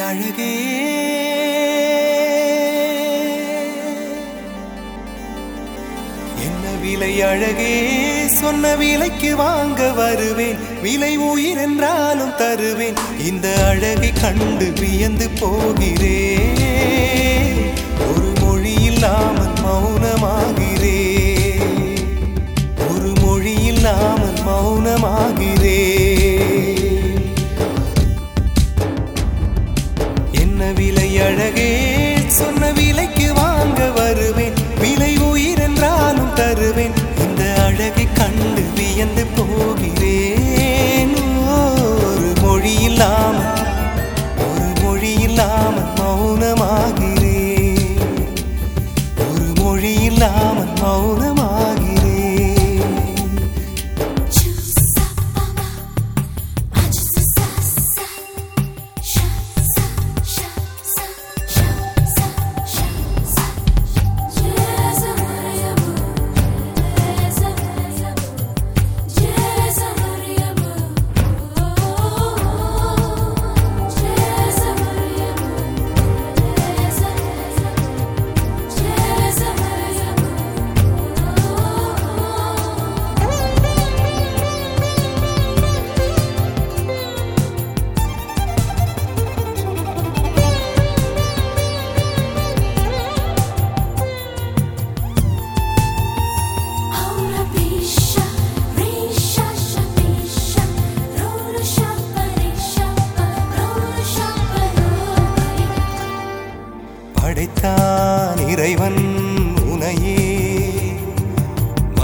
அழகே. என்ன விலை அழகே? சொன்ன விலைக்கு வாங்க வருவேன். விலை உயிர் என்றாலும் தருவேன். இந்த அழகை கண்டு வியந்து போகிறேன். ஒரு மொழி இல்லாமல் மௌனமாகிறேன். இல்லாமல்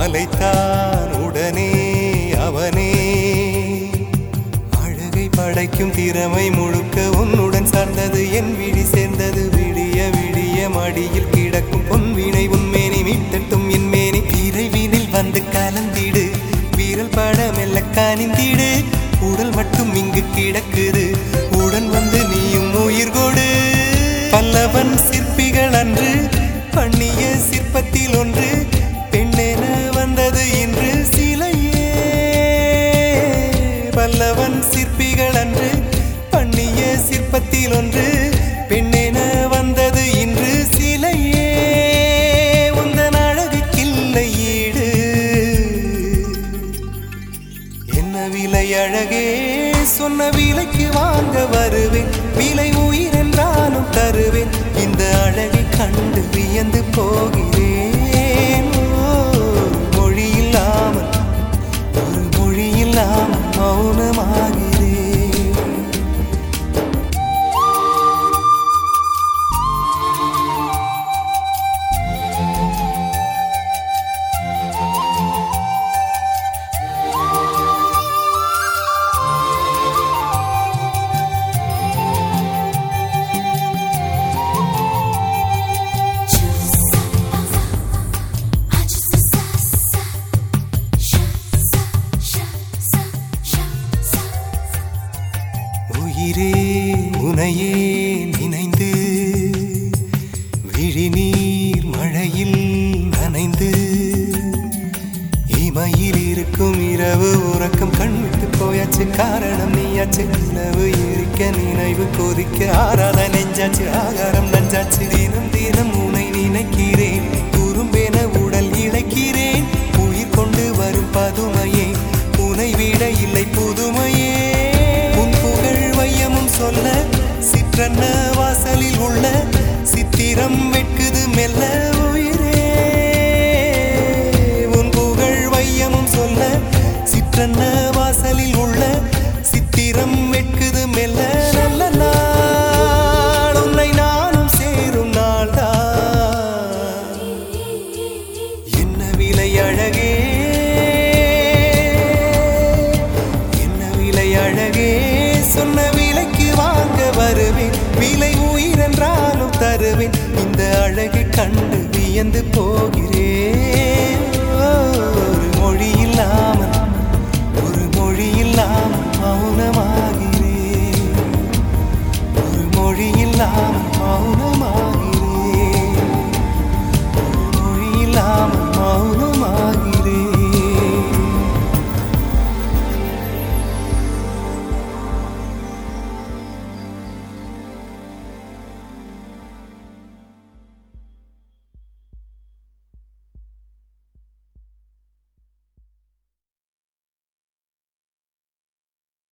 அலைத்தான் உடனே அவனே. அழகை படைக்கும் திறமை முழுக்க உன்னுடன் சார்ந்தது. என் விழி சேர்ந்தது விடிய விடிய மடியில் கிடக்கும் பொன்வினை உன்மேனி மீட்டட்டும் என் மேனி. இறைவினில் வந்து கலந்திடு. வீரல் பட மெல்ல காணிந்திடு உடல் மட்டும் இங்கு கிடக்குது. உடன் வந்து நீயும் உயிர் கொடு. பல்லவன் சிற்பிகள் அன்று பண்ணிய சிற்பத்தில் ஒன்று. வல்லவன் சிற்பிகள் அன்று பண்ணிய சிற்பத்தில் ஒன்று பெண்ணென வந்தது இன்று சிலையே. உந்தன் அழகுக்கில்லை ஈடு என்ன விலை அழகே சொன்ன விலைக்கு வாங்க வருவேன். விலை உயிர் என்றாலும் உன்னையே நினைந்து விழிநீர் மழையில் நனைந்து இமையில் இருக்கும் இரவு உறக்கம் கண் விட்டு போயாச்சு காரணம் நீயாச்சு நிலவு இருக்க நினைவு கொதிக்க ஆறாத நெஞ்சாச்சு ஆகாரம் நஞ்சாச்சு தினம் தினம் உனை நினைக்கிறேன் குறும்பென உடல் இழைக்கிறேன் உயிர் கொண்டு வரும் பதுமையே சித்திரம் வெட்குது மெல்ல உயிரே. உன் புகழ் வையமும் சொல்ல சிற்றன்ன வாசலில் உள்ள சேர்ந்து போகிறேன்.